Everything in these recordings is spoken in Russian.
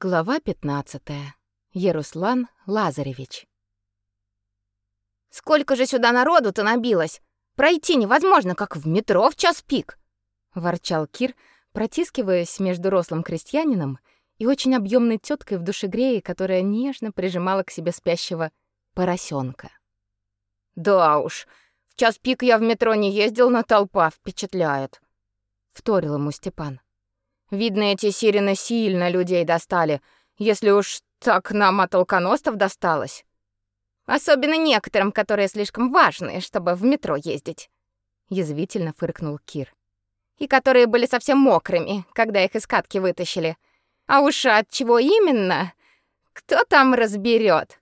Глава 15. Яруслан Лазаревич. Сколько же сюда народу-то набилось? Пройти невозможно, как в метро в час пик, ворчал Кир, протискиваясь между рослым крестьянином и очень объемной теткой в душегрее, которая нежно прижимала к себе спящего поросенка. Да уж, в час пик я в метро не ездил, но толпа впечатляет, вторил ему Степан. Видно, эти сирены сильно людей достали, если уж так нам от алконостов досталось. Особенно некоторым, которые слишком важные, чтобы в метро ездить. Язвительно фыркнул Кир. И которые были совсем мокрыми, когда их из катки вытащили. А уж от чего именно, кто там разберет?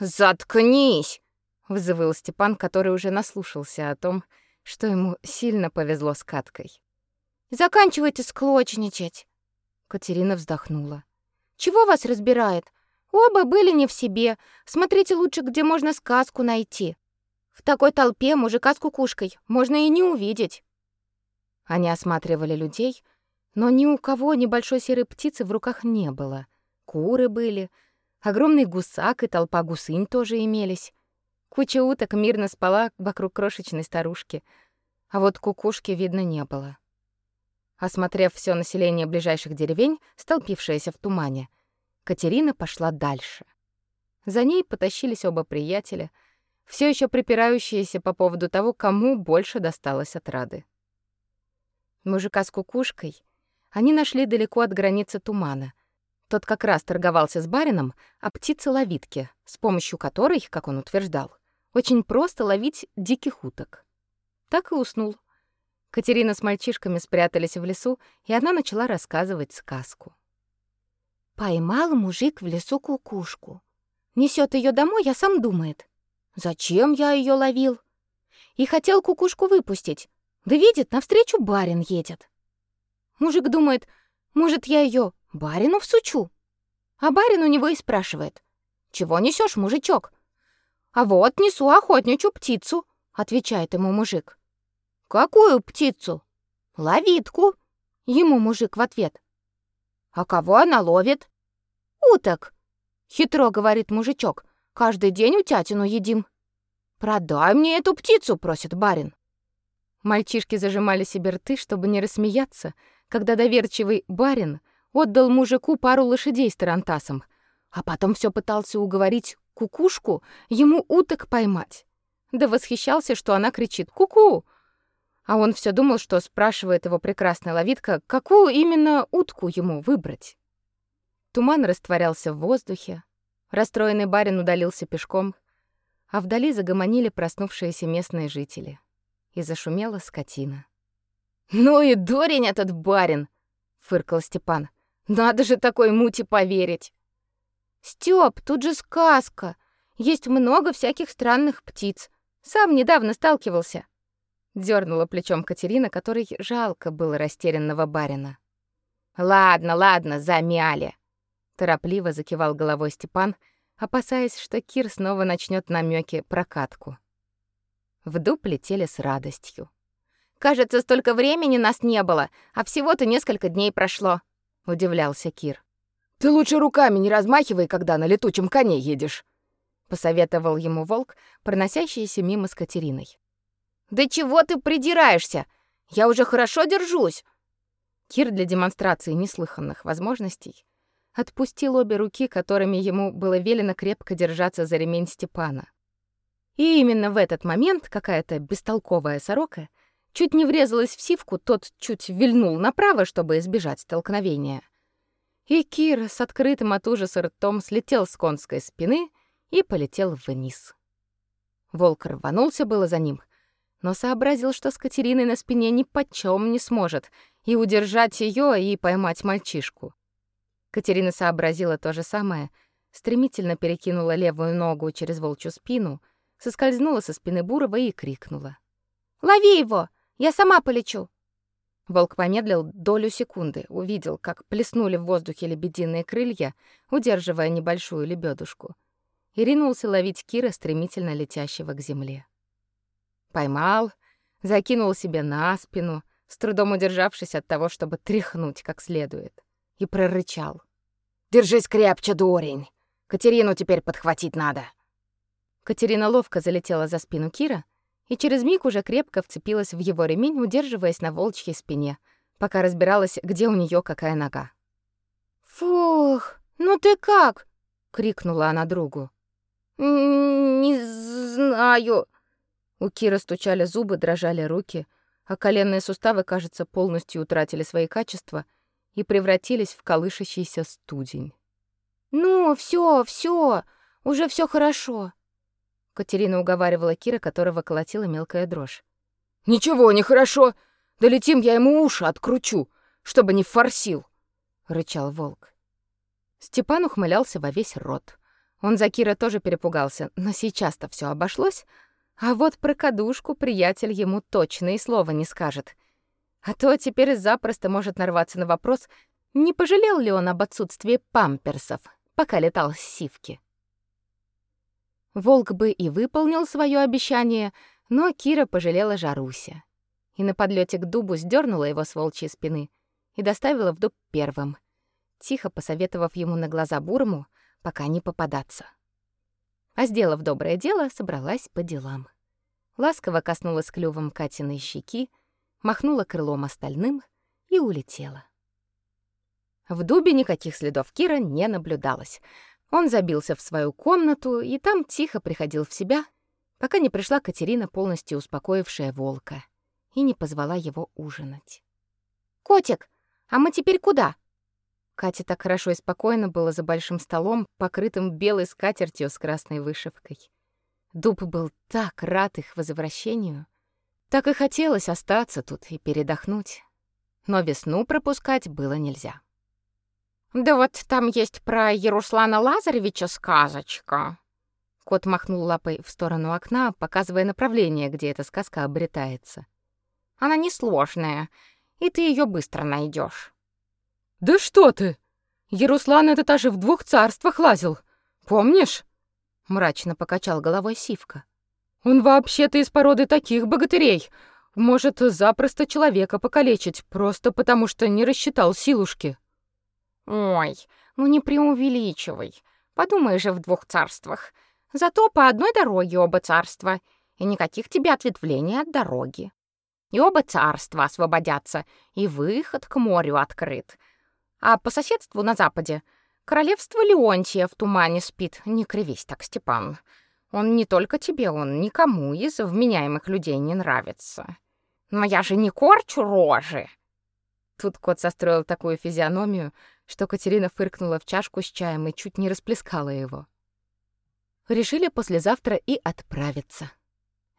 Заткнись, взвыл Степан, который уже наслушался о том, что ему сильно повезло с каткой. Заканчивайте склочничать. Катерина вздохнула. Чего вас разбирает? Оба были не в себе. Смотрите лучше, где можно сказку найти. В такой толпе мужика с кукушкой можно и не увидеть. Они осматривали людей, но ни у кого небольшой серой птицы в руках не было. Куры были, огромный гусак и толпа гусынь тоже имелись. Куча уток мирно спала вокруг крошечной старушки, а вот кукушки видно не было. Осмотрев все население ближайших деревень, столпившееся в тумане, Катерина пошла дальше. За ней потащились оба приятеля, все еще припирающиеся по поводу того, кому больше досталось от Рады. Мужика с кукушкой они нашли далеко от границы тумана. Тот как раз торговался с барином о птице-ловитке, с помощью которой, как он утверждал, очень просто ловить диких уток. Так и уснул, Катерина с мальчишками спрятались в лесу, и она начала рассказывать сказку. Поймал мужик в лесу кукушку. Несет ее домой, а сам думает: "Зачем я ее ловил?" И хотел кукушку выпустить. Да видит, навстречу барин едет. Мужик думает: "Может, я ее барину всучу?" А барин у него и спрашивает: "Чего несешь, мужичок?" "А вот несу охотничью птицу", отвечает ему мужик. Какую птицу? Ловитку. Ему мужик в ответ. А кого она ловит? Уток. Хитро говорит мужичок. Каждый день утятину едим. Продай мне эту птицу, просит барин. Мальчишки зажимали себе рты, чтобы не рассмеяться, когда доверчивый барин отдал мужику пару лошадей с тарантасом, а потом все пытался уговорить кукушку ему уток поймать. Да восхищался, что она кричит «Ку-ку!», а он все думал, что спрашивает его прекрасная ловитка, какую именно утку ему выбрать. Туман растворялся в воздухе, расстроенный барин удалился пешком, а вдали загомонили проснувшиеся местные жители. И зашумела скотина. «Ну и дурень этот барин!» — фыркал Степан. «Надо же такой мути поверить!» «Стёп, тут же сказка! Есть много всяких странных птиц. Сам недавно сталкивался. Дёрнула плечом Катерина, которой жалко было растерянного барина. Ладно, ладно, замяли. Торопливо закивал головой Степан, опасаясь, что Кир снова начнет намеки про катку. В дуб летели с радостью. Кажется, столько времени нас не было, а всего-то несколько дней прошло, удивлялся Кир. Ты лучше руками не размахивай, когда на летучем коне едешь, посоветовал ему волк, проносящийся мимо с Катериной. Да чего ты придираешься? Я уже хорошо держусь. Кир для демонстрации неслыханных возможностей отпустил обе руки, которыми ему было велено крепко держаться за ремень Степана. И именно в этот момент какая-то бестолковая сорока чуть не врезалась в сивку, тот чуть вильнул направо, чтобы избежать столкновения. И Кир с открытым от ужаса ртом слетел с конской спины и полетел вниз. Волк рванулся было за ним, но сообразил, что с Катериной на спине ни почем не сможет и удержать ее и поймать мальчишку. Катерина сообразила то же самое, стремительно перекинула левую ногу через волчью спину, соскользнула со спины Бурова и крикнула: "Лови его! Я сама полечу!" Волк помедлил долю секунды, увидел, как плеснули в воздухе лебединые крылья, удерживая небольшую лебедушку, и ринулся ловить Кира, стремительно летящего к земле. Поймал, закинул себе на спину, с трудом удержавшись от того, чтобы тряхнуть как следует, и прорычал. Держись крепче, дурень. Катерину теперь подхватить надо. Катерина ловко залетела за спину Кира и через миг уже крепко вцепилась в его ремень, удерживаясь на волчьей спине, пока разбиралась, где у нее какая нога. «Фух, ну ты как?» — крикнула она другу. «Не знаю». У Кира стучали зубы, дрожали руки, а коленные суставы, кажется, полностью утратили свои качества и превратились в колышащийся студень. «Ну, все, все, уже все хорошо», Катерина уговаривала Кира, которого колотила мелкая дрожь. «Ничего, нехорошо. Долетим, я ему уши откручу, чтобы не форсил», — рычал волк. Степан ухмылялся во весь рот. Он за Кира тоже перепугался, но сейчас-то все обошлось, а вот про кадушку приятель ему точно и слова не скажет. А то теперь запросто может нарваться на вопрос, не пожалел ли он об отсутствии памперсов, пока летал с сивки. Волк бы и выполнил свое обещание, но Кира пожалела Жаруся. И на подлете к дубу сдернула его с волчьей спины и доставила в дуб первым, тихо посоветовав ему на глаза Бурму пока не попадаться. А сделав доброе дело, собралась по делам. Ласково коснулась клювом Катиной щеки, махнула крылом остальным и улетела. В дубе никаких следов Кира не наблюдалось — он забился в свою комнату и там тихо приходил в себя, пока не пришла Катерина, полностью успокоившая волка, и не позвала его ужинать. «Котик, а мы теперь куда?» Кате так хорошо и спокойно было за большим столом, покрытым белой скатертью с красной вышивкой. Дуб был так рад их возвращению, так и хотелось остаться тут и передохнуть. Но весну пропускать было нельзя. Да вот там есть про Яруслана Лазаревича сказочка. Кот махнул лапой в сторону окна, показывая направление, где эта сказка обретается. Она несложная, и ты ее быстро найдешь. Да что ты? Яруслан этот аж в двух царствах лазил. Помнишь? Мрачно покачал головой Сивка. Он вообще-то из породы таких богатырей. Может запросто человека покалечить, просто потому что не рассчитал силушки. Ой, ну не преувеличивай. Подумай же в двух царствах. Зато по одной дороге оба царства, и никаких тебе ответвлений от дороги. И оба царства освободятся, и выход к морю открыт. А по соседству на западе королевство Леонтия в тумане спит. Не кривись так, Степан. Он не только тебе, он никому из вменяемых людей не нравится. Но я же не корчу рожи. Тут кот состроил такую физиономию, что Катерина фыркнула в чашку с чаем и чуть не расплескала его. Решили послезавтра и отправиться.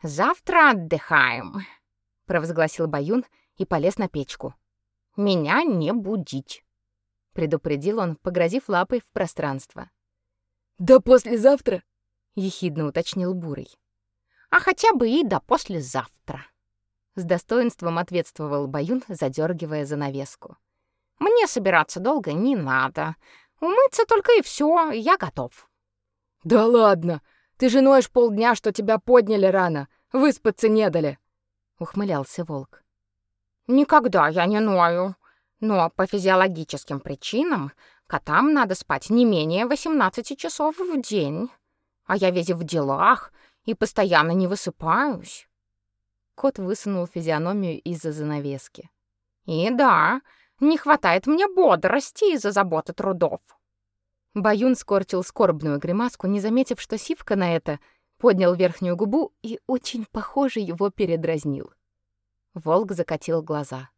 «Завтра отдыхаем», — провозгласил Баюн и полез на печку. «Меня не будить», — предупредил он, погрозив лапой в пространство. «Да послезавтра?» — ехидно уточнил Бурый. «А хотя бы и до послезавтра», — с достоинством ответствовал Баюн, задергивая занавеску. Мне собираться долго не надо. Умыться только и все, я готов. Да ладно. Ты же ноешь полдня, что тебя подняли рано, выспаться не дали, ухмылялся волк. Никогда я не ною. Но по физиологическим причинам котам надо спать не менее 18 часов в день. А я весь в делах и постоянно не высыпаюсь. Кот высунул физиономию из-за занавески. И да, не хватает мне бодрости из-за заботы трудов. Баюн скорчил скорбную гримаску, не заметив, что Сивка на это поднял верхнюю губу и очень похоже его передразнил. Волк закатил глаза,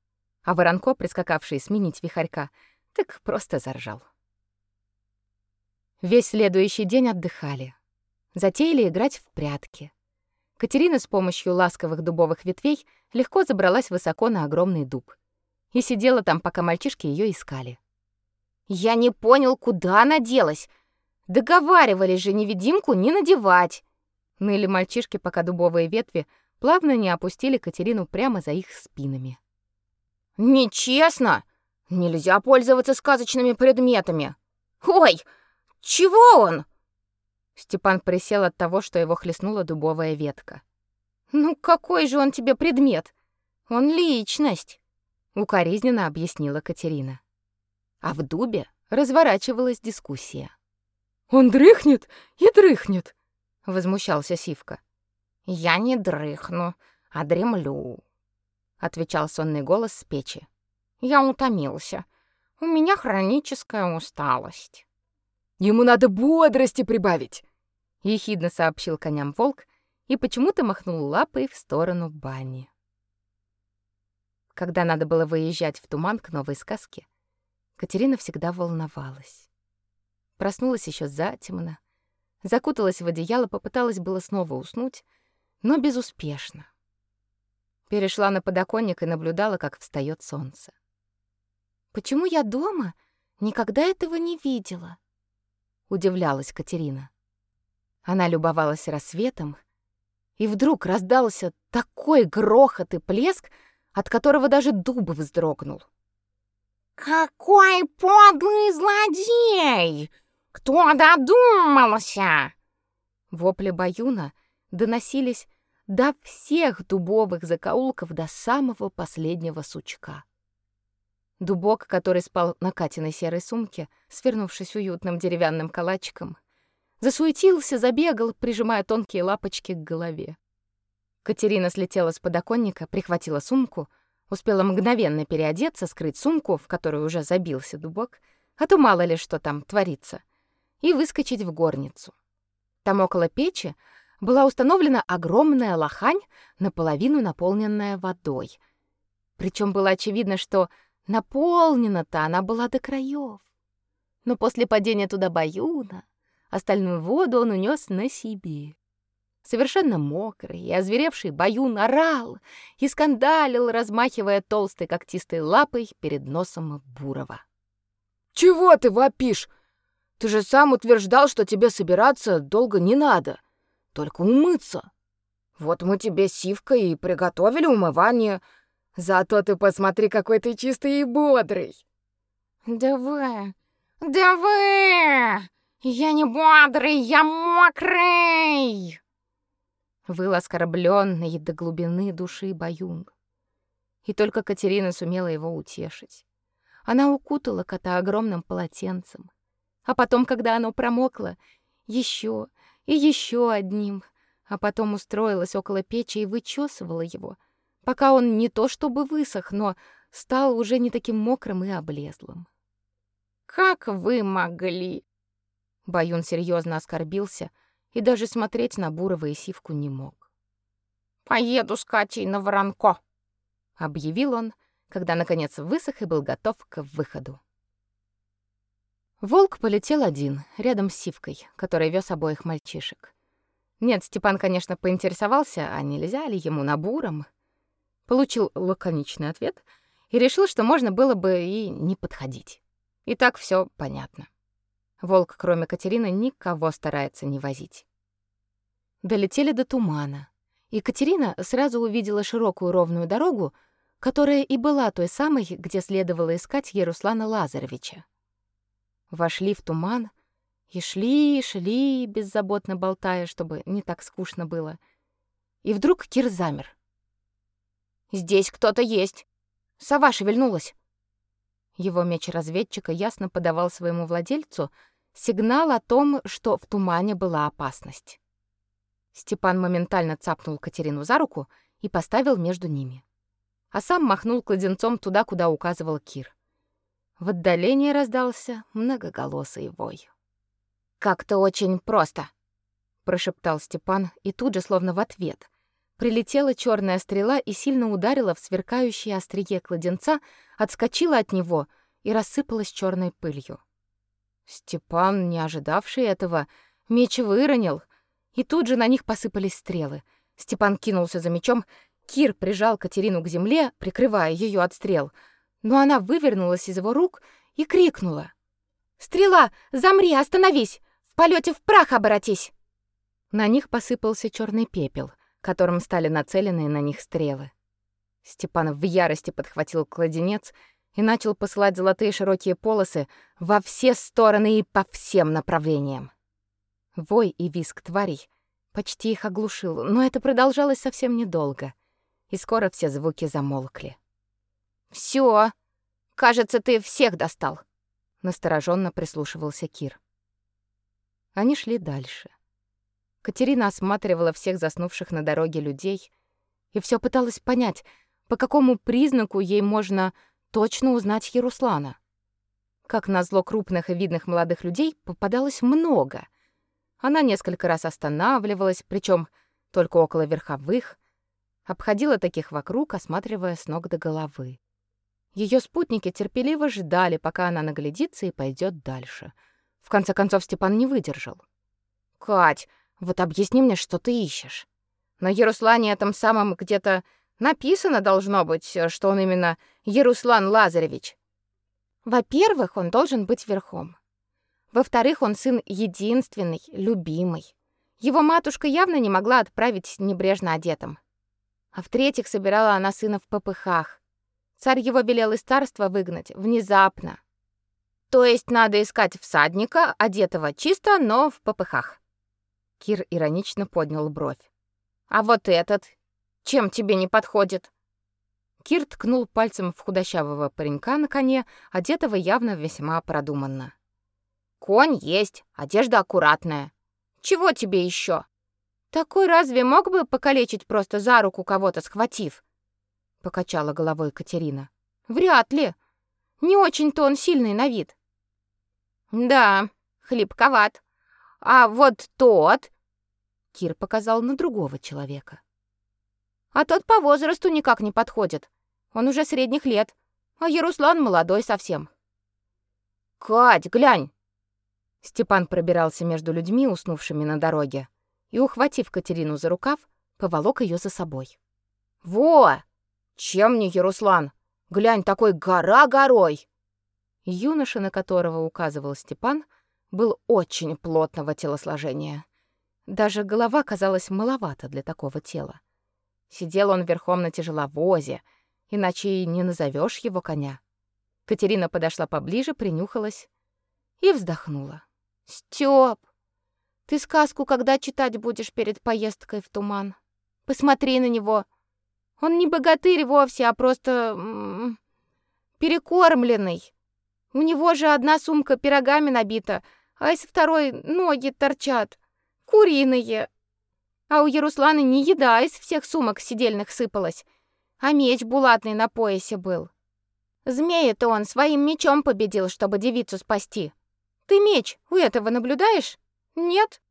а Воронко, прискакавший сменить вихарька, так просто заржал. Весь следующий день отдыхали. Затеяли играть в прятки. Катерина с помощью ласковых дубовых ветвей легко забралась высоко на огромный дуб и сидела там, пока мальчишки ее искали. «Я не понял, куда она делась. Договаривались же невидимку не надевать!» Ныли мальчишки, пока дубовые ветви плавно не опустили Катерину прямо за их спинами. «Нечестно! Нельзя пользоваться сказочными предметами! Ой, чего он?» Степан присел от того, что его хлестнула дубовая ветка. «Ну какой же он тебе предмет? Он личность!» укоризненно объяснила Катерина. А в дубе разворачивалась дискуссия. «Он дрыхнет и дрыхнет!» — возмущался Сивка. «Я не дрыхну, а дремлю», — отвечал сонный голос с печи. «Я утомился. У меня хроническая усталость». «Ему надо бодрости прибавить», — ехидно сообщил коням волк и почему-то махнул лапой в сторону бани. Когда надо было выезжать в туман к новой сказке, Катерина всегда волновалась. Проснулась еще затемно, закуталась в одеяло, попыталась было снова уснуть, но безуспешно. Перешла на подоконник и наблюдала, как встает солнце. Почему я дома никогда этого не видела? удивлялась Катерина. Она любовалась рассветом, и вдруг раздался такой грохот и плеск, от которого даже дуб вздрогнул. «Какой подлый злодей! Кто додумался?» Вопли Баюна доносились до всех дубовых закоулков до самого последнего сучка. Дубок, который спал на Катиной серой сумке, свернувшись уютным деревянным калачиком, засуетился, забегал, прижимая тонкие лапочки к голове. Катерина слетела с подоконника, прихватила сумку, успела мгновенно переодеться, скрыть сумку, в которую уже забился дубок, а то мало ли что там творится, и выскочить в горницу. Там около печи была установлена огромная лохань, наполовину наполненная водой. Причем было очевидно, что наполнена-то она была до краев. Но после падения туда баюна остальную воду он унес на себе. Совершенно мокрый и озверевший баюн орал и скандалил, размахивая толстой когтистой лапой перед носом Бурова. «Чего ты вопишь? Ты же сам утверждал, что тебе собираться долго не надо, только умыться. Вот мы тебе сивкой и приготовили умывание. Зато ты посмотри, какой ты чистый и бодрый». «Давай, давай! Я не бодрый, я мокрый!» Выл оскорбленный до глубины души Баюн. И только Катерина сумела его утешить. Она укутала кота огромным полотенцем, а потом, когда оно промокло, еще и еще одним, а потом устроилась около печи и вычесывала его, пока он не то чтобы высох, но стал уже не таким мокрым и облезлым. «Как вы могли?» Баюн серьезно оскорбился и даже смотреть на Бурова и Сивку не мог. «Поеду с Катей на Воронко», — объявил он, когда наконец высох и был готов к выходу. Волк полетел один, рядом с Сивкой, который вез обоих мальчишек. Нет, Степан, конечно, поинтересовался, а нельзя ли ему на буром. Получил лаконичный ответ и решил, что можно было бы и не подходить. И так все понятно. Волк, кроме Катерины, никого старается не возить. Долетели до тумана. И Катерина сразу увидела широкую ровную дорогу, которая и была той самой, где следовало искать Яруслана Лазаревича вошли в туман и шли, шли, беззаботно болтая, чтобы не так скучно было. И вдруг Кир замер. «Здесь кто-то есть!» Сова шевельнулась. Его меч разведчика ясно подавал своему владельцу сигнал о том, что в тумане была опасность. Степан моментально цапнул Катерину за руку и поставил между ними. А сам махнул кладенцом туда, куда указывал Кир. В отдалении раздался многоголосый вой. «Как-то очень просто», — прошептал Степан, и тут же, словно в ответ, прилетела черная стрела и сильно ударила в сверкающее острие кладенца, отскочила от него и рассыпалась черной пылью. Степан, не ожидавший этого, меч выронил, и тут же на них посыпались стрелы. Степан кинулся за мечом, Кир прижал Катерину к земле, прикрывая ее от стрел — но она вывернулась из его рук и крикнула. «Стрела! Замри! Остановись! В полете в прах обратись!» На них посыпался черный пепел, которым стали нацелены на них стрелы. Степан в ярости подхватил кладенец и начал посылать золотые широкие полосы во все стороны и по всем направлениям. Вой и визг тварей почти их оглушил, но это продолжалось совсем недолго, и скоро все звуки замолкли. Все, кажется, ты всех достал. настороженно прислушивался Кир. Они шли дальше. Катерина осматривала всех заснувших на дороге людей и все пыталась понять, по какому признаку ей можно точно узнать Яруслана. Как назло крупных и видных молодых людей попадалось много. Она несколько раз останавливалась, причем только около верховых, обходила таких вокруг, осматривая с ног до головы. Ее спутники терпеливо ждали, пока она наглядится и пойдет дальше. В конце концов Степан не выдержал. «Кать, вот объясни мне, что ты ищешь. На Яруслане этом самом где-то написано должно быть, что он именно Яруслан Лазаревич. Во-первых, он должен быть верхом. Во-вторых, он сын единственный, любимый. Его матушка явно не могла отправить небрежно одетым. А в-третьих, собирала она сына в попыхах. Царь его велел из царства выгнать внезапно. То есть надо искать всадника, одетого чисто, но в попыхах. Кир иронично поднял бровь. А вот этот чем тебе не подходит? Кир ткнул пальцем в худощавого паренька на коне, одетого явно весьма продуманно. Конь есть, одежда аккуратная. Чего тебе еще? Такой разве мог бы покалечить просто за руку кого-то схватив? Покачала головой Катерина. Вряд ли. Не очень-то он сильный на вид. Да, хлипковат. А вот тот, Кир показал на другого человека. А тот по возрасту никак не подходит. Он уже средних лет, а Яруслан молодой совсем. Кать, глянь. Степан пробирался между людьми, уснувшими на дороге и, ухватив Катерину за рукав, поволок ее за собой. «Во! Чем не Яруслан? Глянь, такой гора горой!» Юноша, на которого указывал Степан, был очень плотного телосложения. Даже голова казалась маловата для такого тела. Сидел он верхом на тяжеловозе, иначе и не назовешь его коня. Катерина подошла поближе, принюхалась и вздохнула. «Стёп, ты сказку когда читать будешь перед поездкой в туман? Посмотри на него. Он не богатырь вовсе, а просто перекормленный. У него же одна сумка пирогами набита, а из второй ноги торчат. Куриные. А у Яруслана не еда из всех сумок сидельных сыпалась, а меч булатный на поясе был. Змея-то он своим мечом победил, чтобы девицу спасти. Ты меч у этого наблюдаешь? Нет?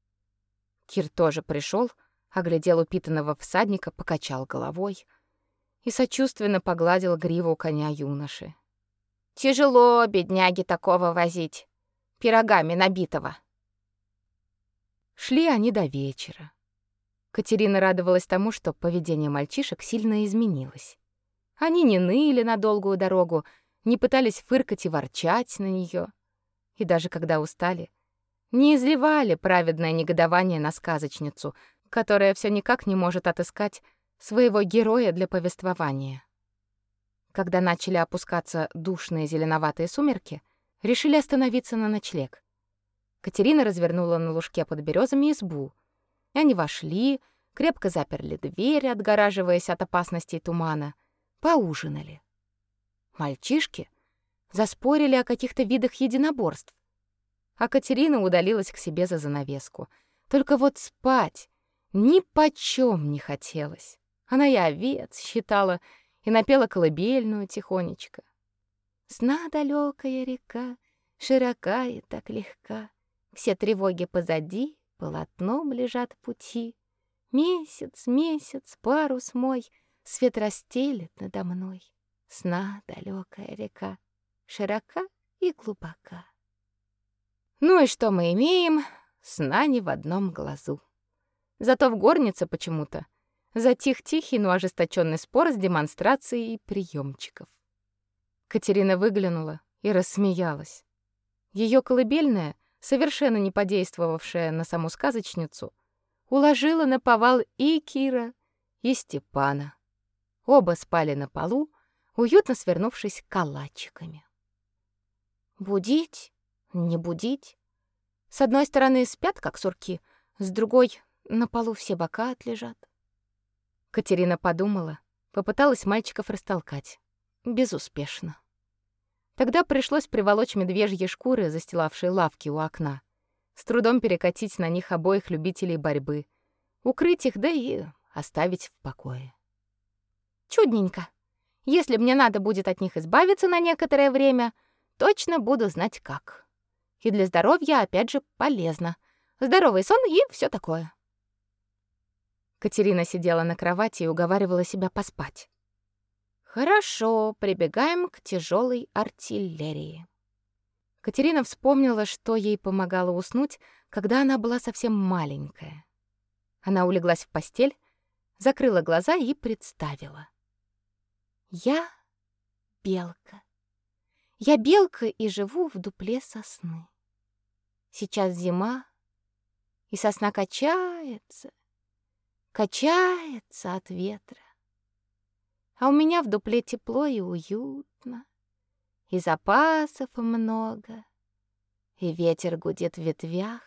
Кир тоже пришел, оглядел упитанного всадника, покачал головой и сочувственно погладил гриву коня юноши. Тяжело бедняги такого возить, пирогами набитого. Шли они до вечера. Катерина радовалась тому, что поведение мальчишек сильно изменилось. Они не ныли на долгую дорогу, не пытались фыркать и ворчать на нее, И даже когда устали, не изливали праведное негодование на сказочницу, которая все никак не может отыскать своего героя для повествования. Когда начали опускаться душные зеленоватые сумерки, решили остановиться на ночлег. Катерина развернула на лужке под березами избу. И они вошли, крепко заперли дверь, отгораживаясь от опасностей тумана, поужинали. Мальчишки заспорили о каких-то видах единоборств, а Катерина удалилась к себе за занавеску. Только вот спать ни почем не хотелось. Она и овец считала и напела колыбельную тихонечко. Сна далекая река, широка и так легка, Все тревоги позади, полотном лежат пути. Месяц, месяц, парус мой Свет расстелит надо мной. Сна далекая река, широка и глубока. Ну и что мы имеем? Сна не в одном глазу. Зато в горнице почему-то затих тихий, но ожесточенный спор с демонстрацией приемчиков. Катерина выглянула и рассмеялась. Ее колыбельная, совершенно не подействовавшая на саму сказочницу, уложила на повал и Кира, и Степана. Оба спали на полу, уютно свернувшись калачиками. Будить не будить. С одной стороны спят, как сурки, с другой на полу все бока отлежат. Катерина подумала, попыталась мальчиков растолкать. Безуспешно. Тогда пришлось приволочь медвежьи шкуры, застилавшие лавки у окна. С трудом перекатить на них обоих любителей борьбы. Укрыть их, да и оставить в покое. Чудненько. Если мне надо будет от них избавиться на некоторое время, точно буду знать как. И для здоровья, опять же, полезно. Здоровый сон и все такое. Катерина сидела на кровати и уговаривала себя поспать. Хорошо, прибегаем к тяжелой артиллерии. Катерина вспомнила, что ей помогало уснуть, когда она была совсем маленькая. Она улеглась в постель, закрыла глаза и представила. Я белка. Я белка и живу в дупле сосны. Сейчас зима, и сосна качается, качается от ветра. А у меня в дупле тепло и уютно, и запасов много, и ветер гудит в ветвях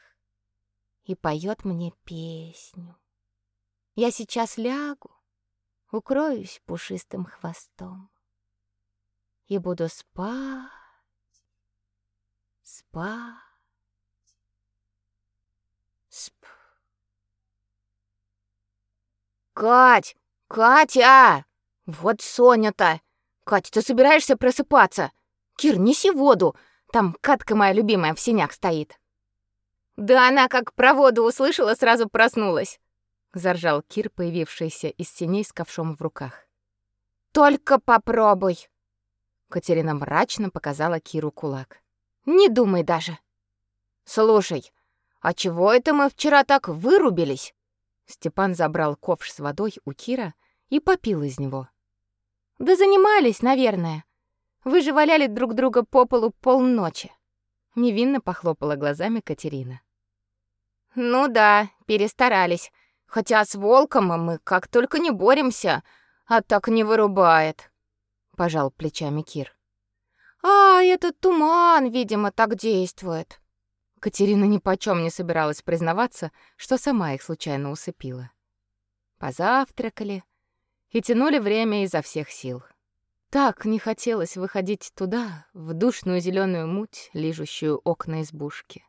и поет мне песню. Я сейчас лягу, укроюсь пушистым хвостом и буду спать, спать, сп. Кать! Катя! Вот Соня-то! Катя, ты собираешься просыпаться? Кир, неси воду. Там Катка моя любимая в синях стоит. Да она как про воду услышала, сразу проснулась. Заржал Кир, появившийся из синей с ковшом в руках. Только попробуй. Катерина мрачно показала Киру кулак. Не думай даже. Слушай, а чего это мы вчера так вырубились? Степан забрал ковш с водой у Кира и попил из него. Да занимались, наверное. Вы же валяли друг друга по полу полночи. Невинно похлопала глазами Катерина. Ну да, перестарались. Хотя с волком мы как только не боремся, а так не вырубает. Пожал плечами Кир. А, этот туман, видимо, так действует. Катерина ни почем не собиралась признаваться, что сама их случайно усыпила. Позавтракали и тянули время изо всех сил. Так не хотелось выходить туда, в душную зеленую муть, лижущую окна избушки.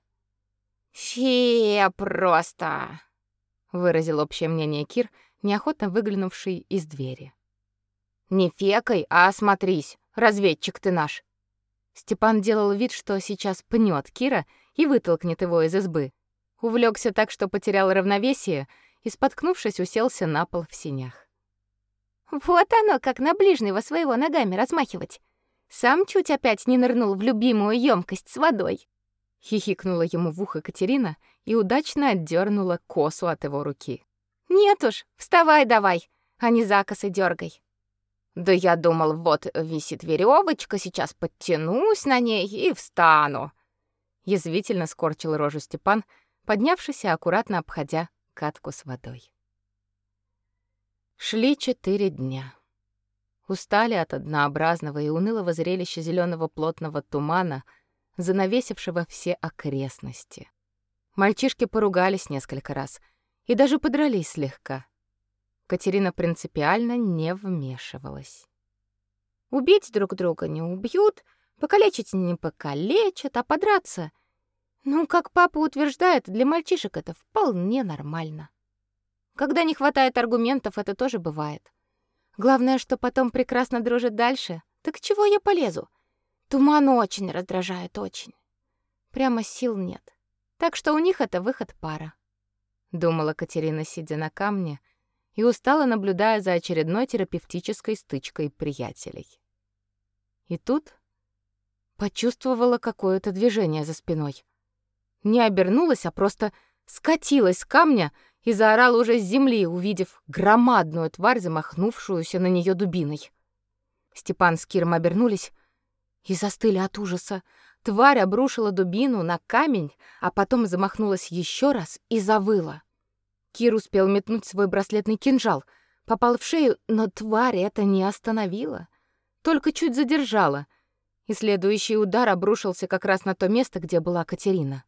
«Фе, просто!» — выразил общее мнение Кир, неохотно выглянувший из двери. «Не фекай, а осмотрись, разведчик ты наш!» Степан делал вид, что сейчас пнет Кира и вытолкнет его из избы. Увлекся так, что потерял равновесие и, споткнувшись, уселся на пол в синях. Вот оно, как на ближнего своего ногами размахивать. Сам чуть опять не нырнул в любимую емкость с водой. Хихикнула ему в ухо Катерина и удачно отдернула косу от его руки. Нет уж, вставай давай, а не закосы дергай. Да я думал, вот висит веревочка, сейчас подтянусь на ней и встану. Язвительно скорчил рожу Степан, поднявшись и аккуратно обходя катку с водой. Шли четыре дня. Устали от однообразного и унылого зрелища зеленого плотного тумана, занавесившего все окрестности. Мальчишки поругались несколько раз и даже подрались слегка. Катерина принципиально не вмешивалась. Убить друг друга не убьют, покалечить не покалечат, а подраться... Ну, как папа утверждает, для мальчишек это вполне нормально. Когда не хватает аргументов, это тоже бывает. Главное, что потом прекрасно дружит дальше. Так чего я полезу? Туман очень раздражает, очень. Прямо сил нет. Так что у них это выход пара. Думала Катерина, сидя на камне, и устала, наблюдая за очередной терапевтической стычкой приятелей. И тут почувствовала какое-то движение за спиной. Не обернулась, а просто скатилась с камня и заорала уже с земли, увидев громадную тварь, замахнувшуюся на нее дубиной. Степан с Киром обернулись и застыли от ужаса. Тварь обрушила дубину на камень, а потом замахнулась еще раз и завыла. Кир успел метнуть свой браслетный кинжал, попал в шею, но тварь это не остановила, только чуть задержала. И следующий удар обрушился как раз на то место, где была Катерина.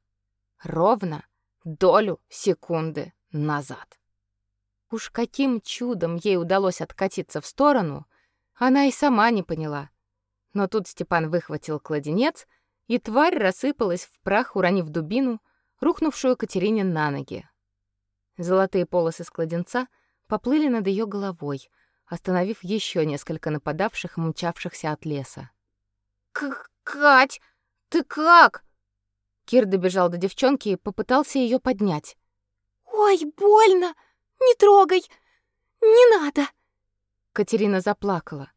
Ровно долю секунды назад. Уж каким чудом ей удалось откатиться в сторону, она и сама не поняла. Но тут Степан выхватил кладенец, и тварь рассыпалась в прах, уронив дубину, рухнувшую Катерине на ноги. Золотые полосы с кладенца поплыли над ее головой, остановив еще несколько нападавших, мчавшихся от леса. К «Кать, ты как?» Кир добежал до девчонки и попытался ее поднять. «Ой, больно! Не трогай! Не надо!» Катерина заплакала.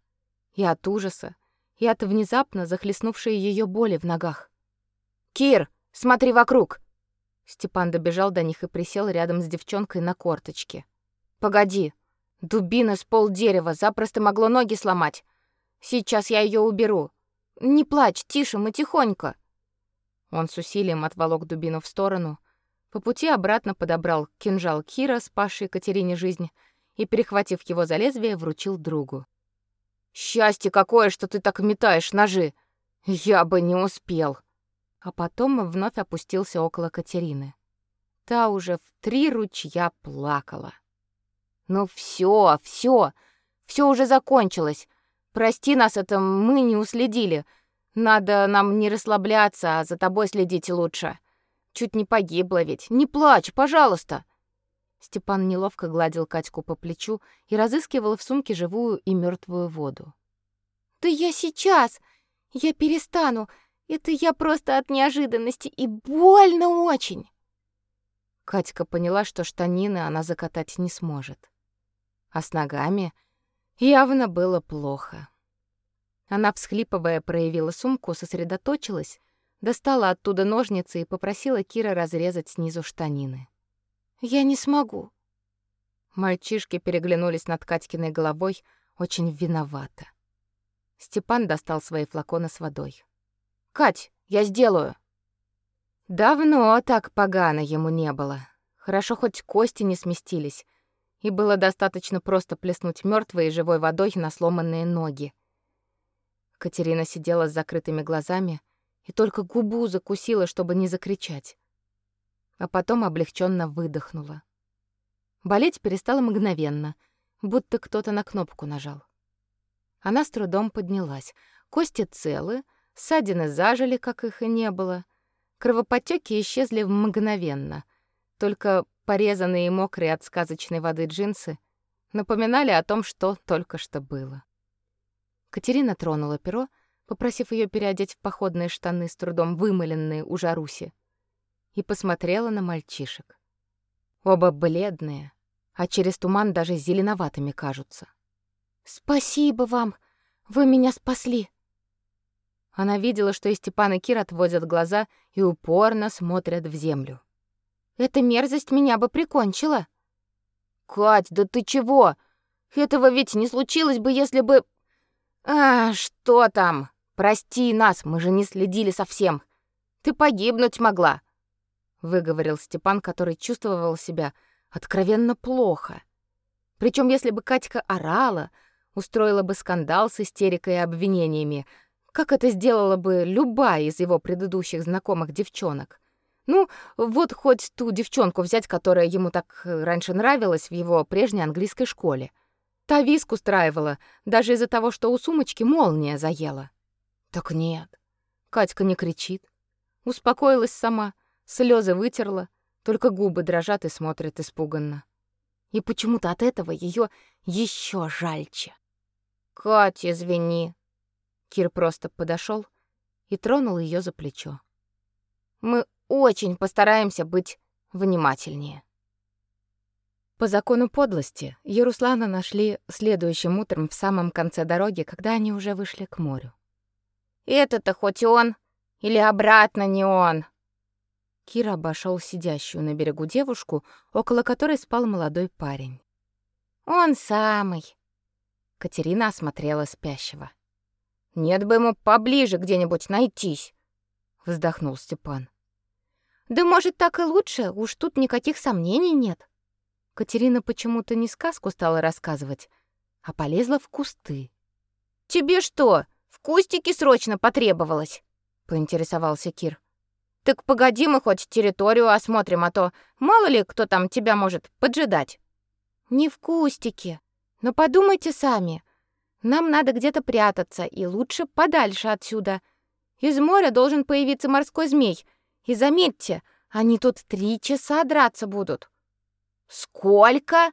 И от ужаса, и от внезапно захлестнувшей ее боли в ногах. «Кир, смотри вокруг!» Степан добежал до них и присел рядом с девчонкой на корточке. «Погоди, дубина с полдерева запросто могло ноги сломать. Сейчас я ее уберу. Не плачь, тише, мы тихонько». Он с усилием отволок дубину в сторону, по пути обратно подобрал кинжал Кира, спасший Катерине жизнь, и, перехватив его за лезвие, вручил другу. «Счастье какое, что ты так метаешь ножи! Я бы не успел!» А потом вновь опустился около Катерины. Та уже в три ручья плакала. «Ну все, все, все уже закончилось. Прости нас, это мы не уследили. Надо нам не расслабляться, а за тобой следить лучше. Чуть не погибла ведь. Не плачь, пожалуйста!» Степан неловко гладил Катьку по плечу и разыскивал в сумке живую и мертвую воду. «Да я сейчас! Я перестану! Это я просто от неожиданности и больно очень!» Катька поняла, что штанины она закатать не сможет. А с ногами явно было плохо. Она, всхлипывая, проявила сумку, сосредоточилась, достала оттуда ножницы и попросила Кира разрезать снизу штанины. Я не смогу. Мальчишки переглянулись над Катькиной головой очень виновато. Степан достал свои флаконы с водой. Кать, я сделаю. Давно так погано ему не было. Хорошо хоть кости не сместились, и было достаточно просто плеснуть мертвой и живой водой на сломанные ноги. Катерина сидела с закрытыми глазами и только губу закусила, чтобы не закричать а потом облегченно выдохнула. Болеть перестала мгновенно, будто кто-то на кнопку нажал. Она с трудом поднялась. Кости целы, ссадины зажили, как их и не было. Кровоподтёки исчезли мгновенно. Только порезанные и мокрые от сказочной воды джинсы напоминали о том, что только что было. Катерина тронула перо, попросив ее переодеть в походные штаны с трудом вымыленные у Жаруси и посмотрела на мальчишек. Оба бледные, а через туман даже зеленоватыми кажутся. «Спасибо вам! Вы меня спасли!» Она видела, что и Степан и Кир отводят глаза и упорно смотрят в землю. «Эта мерзость меня бы прикончила!» «Кать, да ты чего? Этого ведь не случилось бы, если бы...» «А, что там? Прости нас, мы же не следили совсем. Ты погибнуть могла выговорил Степан, который чувствовал себя откровенно плохо. Причем, если бы Катька орала, устроила бы скандал с истерикой и обвинениями, как это сделала бы любая из его предыдущих знакомых девчонок. Ну, вот хоть ту девчонку взять, которая ему так раньше нравилась в его прежней английской школе. Та виск устраивала, даже из-за того, что у сумочки молния заела. Так нет. Катька не кричит. Успокоилась сама, Слезы вытерла, только губы дрожат и смотрят испуганно. И почему-то от этого ее еще жальче. «Катя, извини». Кир просто подошел и тронул ее за плечо. «Мы очень постараемся быть внимательнее». По закону подлости Яруслана нашли следующим утром в самом конце дороги, когда они уже вышли к морю. «Это-то хоть он или обратно не он?» Кира обошел сидящую на берегу девушку, около которой спал молодой парень. «Он самый!» Катерина осмотрела спящего. «Нет бы ему поближе где-нибудь найтись!» Вздохнул Степан. «Да может, так и лучше, уж тут никаких сомнений нет!» Катерина почему-то не сказку стала рассказывать, а полезла в кусты. «Тебе что, в кустике срочно потребовалось?» — поинтересовался Кир. Так погоди, мы хоть территорию осмотрим, а то мало ли кто там тебя может поджидать. Не в кустике. Но подумайте сами. Нам надо где-то прятаться, и лучше подальше отсюда. Из моря должен появиться морской змей. И заметьте, они тут три часа драться будут. Сколько?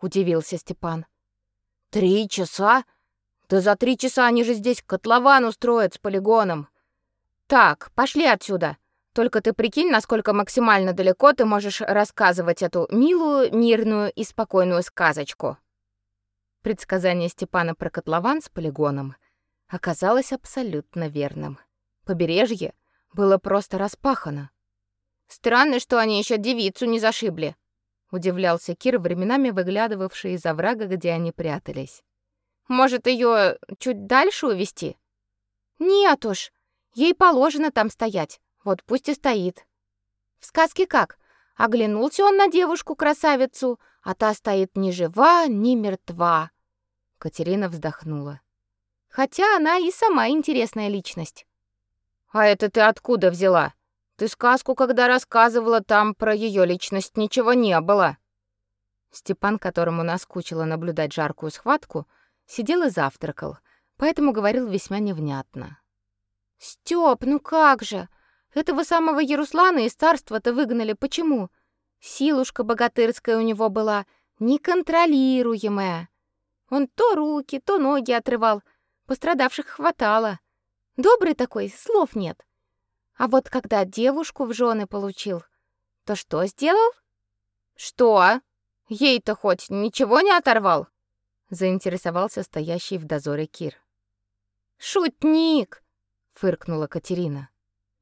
удивился Степан. Три часа? Да за три часа они же здесь котлован устроят с полигоном. Так, пошли отсюда. Только ты прикинь, насколько максимально далеко ты можешь рассказывать эту милую, мирную и спокойную сказочку. Предсказание Степана про котлован с полигоном оказалось абсолютно верным. Побережье было просто распахано. Странно, что они еще девицу не зашибли, удивлялся Кир, временами выглядывавший из оврага, где они прятались. Может, ее чуть дальше увести? Нет уж, ей положено там стоять. Вот пусть и стоит. В сказке как? Оглянулся он на девушку-красавицу, а та стоит ни жива, ни мертва. Катерина вздохнула. Хотя она и сама интересная личность. А это ты откуда взяла? Ты сказку, когда рассказывала, там про ее личность ничего не было. Степан, которому наскучило наблюдать жаркую схватку, сидел и завтракал, поэтому говорил весьма невнятно. Стёп, ну как же? Этого самого Яруслана из царства-то выгнали почему? Силушка богатырская у него была, неконтролируемая. Он то руки, то ноги отрывал, пострадавших хватало. Добрый такой, слов нет. А вот когда девушку в жены получил, то что сделал? Что? Ей-то хоть ничего не оторвал? заинтересовался стоящий в дозоре Кир. Шутник, фыркнула Катерина.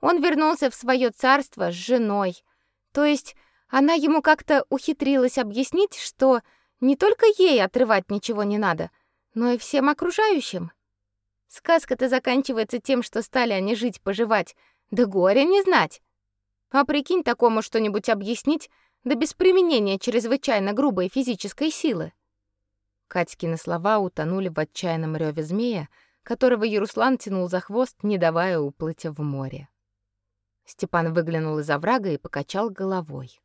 Он вернулся в свое царство с женой. То есть она ему как-то ухитрилась объяснить, что не только ей отрывать ничего не надо, но и всем окружающим. Сказка-то заканчивается тем, что стали они жить-поживать, да горя не знать. А прикинь такому что-нибудь объяснить, да без применения чрезвычайно грубой физической силы. Катькины слова утонули в отчаянном рёве змея, которого Яруслан тянул за хвост, не давая уплыть в море. Степан выглянул из оврага и покачал головой.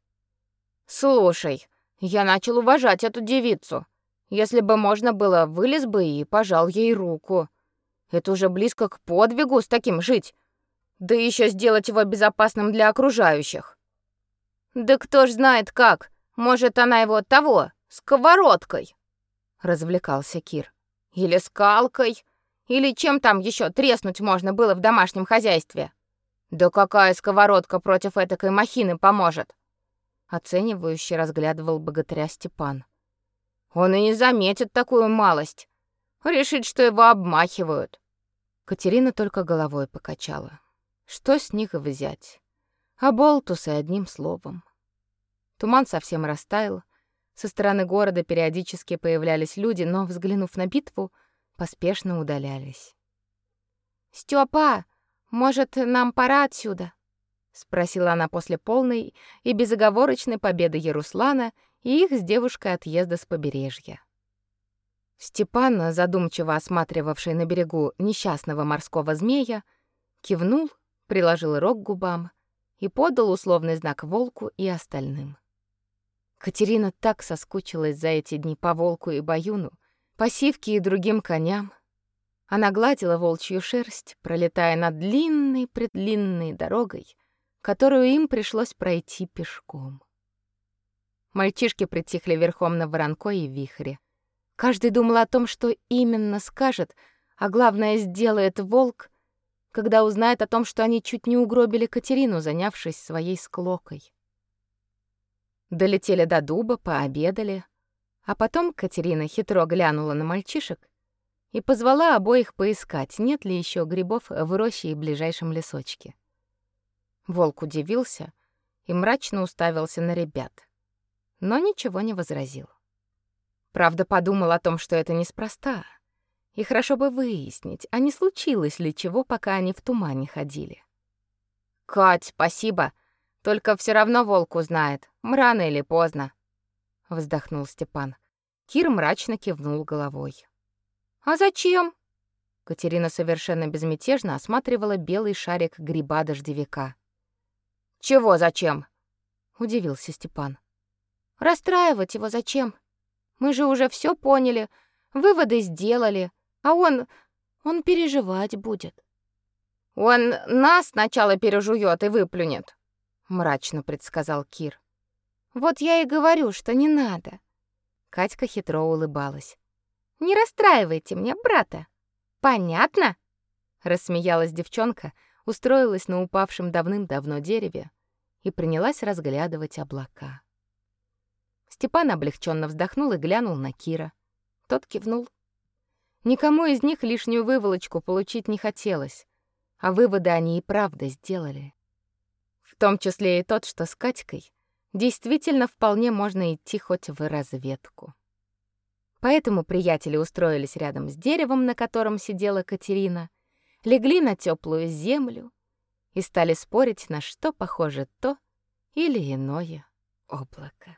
Слушай, я начал уважать эту девицу. Если бы можно было, вылез бы и пожал ей руку. Это уже близко к подвигу с таким жить. Да еще сделать его безопасным для окружающих. Да кто ж знает как? Может, она его того, сковородкой. Развлекался Кир. Или скалкой, или чем там еще треснуть можно было в домашнем хозяйстве. Да какая сковородка против этой махины поможет? Оценивающе разглядывал богатыря Степан. Он и не заметит такую малость. Решит, что его обмахивают. Катерина только головой покачала. Что с них взять? А болтусы одним словом. Туман совсем растаял. Со стороны города периодически появлялись люди, но, взглянув на битву, поспешно удалялись. «Стёпа, может, нам пора отсюда?» — спросила она после полной и безоговорочной победы Яруслана и их с девушкой отъезда с побережья. Степан, задумчиво осматривавший на берегу несчастного морского змея, кивнул, приложил рог к губам и подал условный знак волку и остальным. Катерина так соскучилась за эти дни по волку и баюну, по сивке и другим коням, она гладила волчью шерсть, пролетая над длинной-предлинной дорогой, которую им пришлось пройти пешком. Мальчишки притихли верхом на воронко и вихре. Каждый думал о том, что именно скажет, а главное сделает волк, когда узнает о том, что они чуть не угробили Катерину, занявшись своей склокой. Долетели до дуба, пообедали, а потом Катерина хитро глянула на мальчишек и позвала обоих поискать, нет ли еще грибов в роще и ближайшем лесочке. Волк удивился и мрачно уставился на ребят, но ничего не возразил. Правда, подумал о том, что это неспроста, и хорошо бы выяснить, а не случилось ли чего, пока они в тумане ходили. «Кать, спасибо, только все равно волк узнает, рано или поздно», — вздохнул Степан. Кир мрачно кивнул головой. А зачем? Катерина совершенно безмятежно осматривала белый шарик гриба-дождевика. Чего зачем? удивился Степан. Расстраивать его зачем? Мы же уже все поняли, выводы сделали. А он... он переживать будет. Он нас сначала пережует и выплюнет, мрачно предсказал Кир. Вот я и говорю, что не надо. Катька хитро улыбалась. Не расстраивайте мне брата. Понятно? Рассмеялась девчонка, устроилась на упавшем давным-давно дереве и принялась разглядывать облака. Степан облегченно вздохнул и глянул на Кира. Тот кивнул. Никому из них лишнюю выволочку получить не хотелось, а выводы они и правда сделали. В том числе и тот, что с Катькой действительно вполне можно идти хоть в разведку. Поэтому приятели устроились рядом с деревом, на котором сидела Катерина, легли на теплую землю и стали спорить, на что похоже то или иное облако.